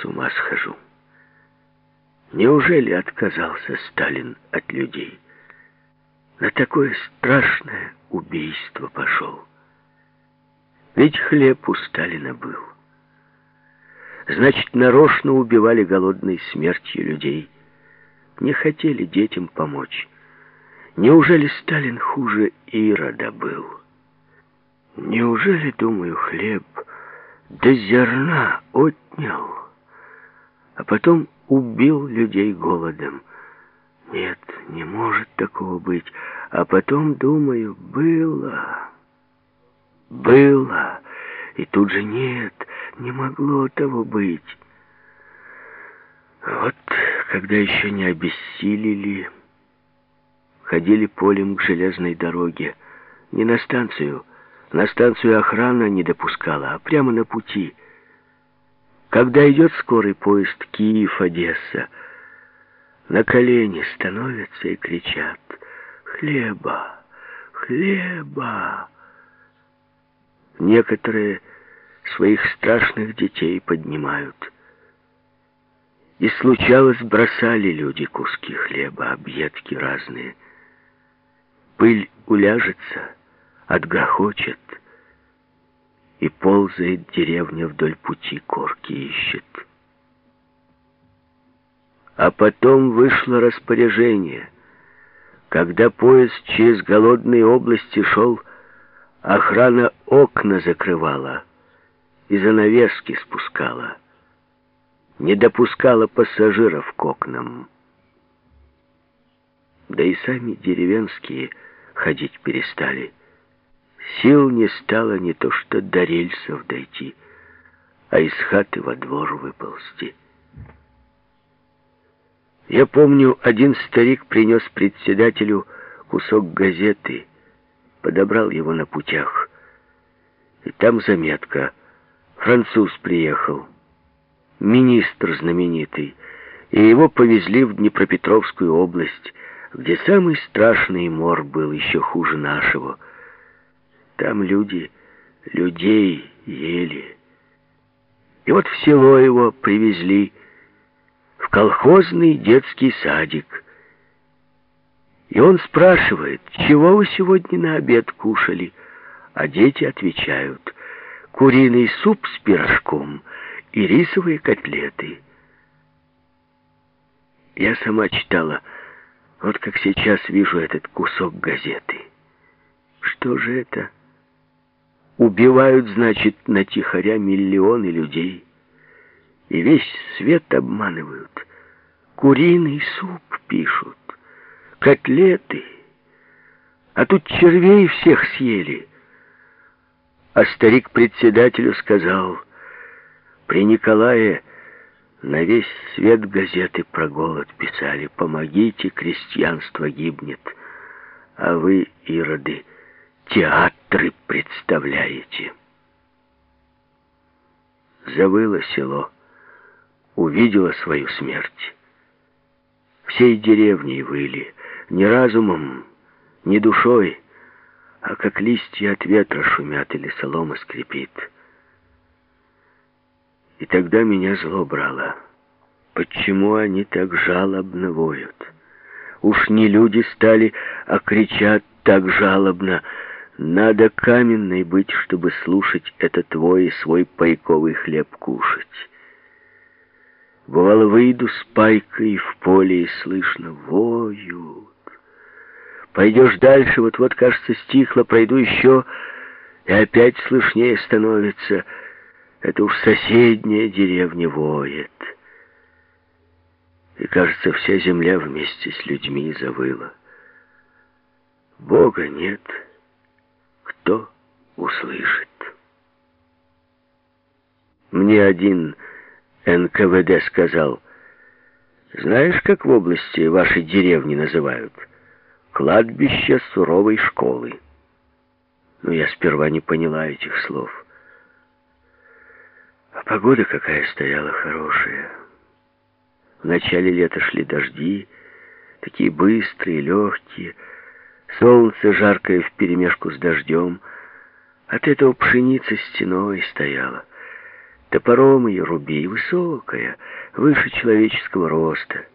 с ума схожу. Неужели отказался Сталин от людей? На такое страшное убийство пошел. Ведь хлеб у Сталина был. Значит, нарочно убивали голодной смертью людей. Не хотели детям помочь. Неужели Сталин хуже Ирода был? Неужели, думаю, хлеб до зерна отнял, а потом убил людей голодом? Нет, не может такого быть. А потом, думаю, было, было, и тут же нет, не могло того быть. Вот когда еще не обессилели, ходили полем к железной дороге, не на станцию, на станцию охрана не допускала, а прямо на пути. Когда идет скорый поезд Киев-Одесса, на колени становятся и кричат «Хлеба! Хлеба!» Некоторые своих страшных детей поднимают. И случалось, бросали люди куски хлеба, объедки разные. Пыль уляжется, отгрохочет, и ползает деревня вдоль пути, корки ищет. А потом вышло распоряжение. Когда поезд через голодные области шел, охрана окна закрывала и занавески спускала. Не допускала пассажиров к окнам. Да и сами деревенские ходить перестали. Сил не стало не то что до рельсов дойти, а из хаты во двор выползти. Я помню, один старик принес председателю кусок газеты, подобрал его на путях. И там заметка. Француз приехал, министр знаменитый, и его повезли в Днепропетровскую область, где самый страшный мор был, еще хуже нашего. Там люди людей ели. И вот в село его привезли, в колхозный детский садик. И он спрашивает, чего вы сегодня на обед кушали? А дети отвечают, куриный суп с пирожком и рисовые котлеты. Я сама читала, вот как сейчас вижу этот кусок газеты. Что же это? Убивают, значит, на тихоря миллионы людей. И весь свет обманывают. Куриный суп пишут, котлеты, а тут червей всех съели. А старик председателю сказал, при Николае на весь свет газеты про голод писали, помогите, крестьянство гибнет, а вы, ироды, театры представляете. Завыло село увидела свою смерть. Всей деревней выли, не разумом, не душой, а как листья от ветра шумят или солома скрипит. И тогда меня зло брало. Почему они так жалобно воют? Уж не люди стали, а кричат так жалобно. Надо каменной быть, чтобы слушать это твой и свой пайковый хлеб кушать. Бывало, выйду с пайкой в поле, и слышно, воют. Пойдешь дальше, вот-вот, кажется, стихло, пройду еще, и опять слышнее становится. Это уж соседняя деревня воет. И, кажется, вся земля вместе с людьми завыла. Бога нет. Услышит? Мне один НКВД сказал, «Знаешь, как в области вашей деревни называют? Кладбище суровой школы». Но я сперва не поняла этих слов. А погода какая стояла хорошая. В начале лета шли дожди, такие быстрые, легкие. Солнце жаркое вперемешку с дождем. От этого пшеница стеной стояла. Топором ее руби, высокая, выше человеческого роста.